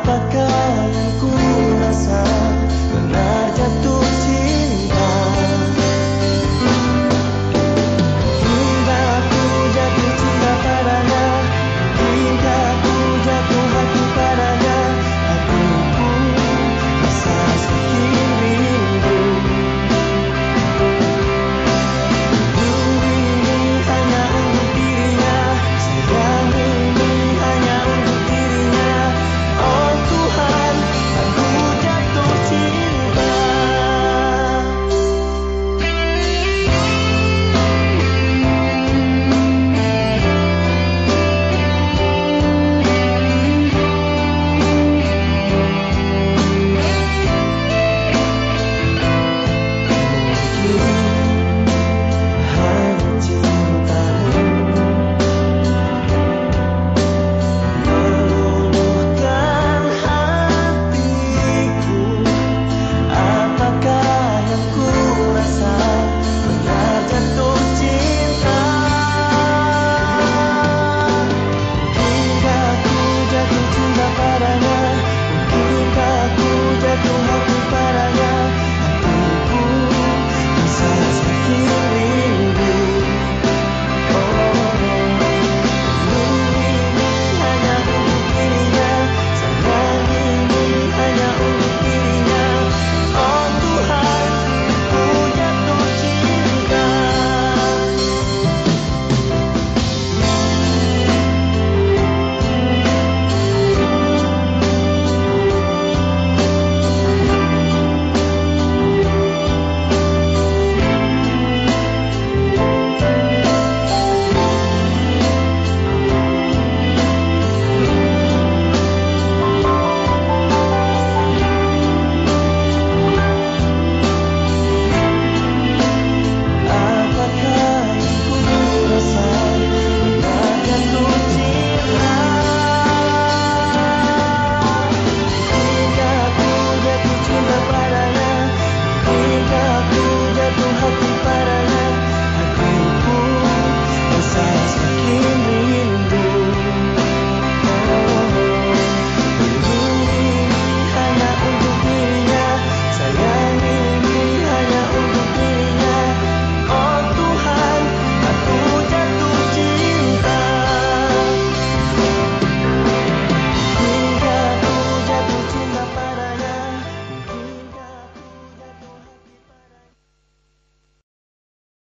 Apakah yang ku rasa benar jatuh?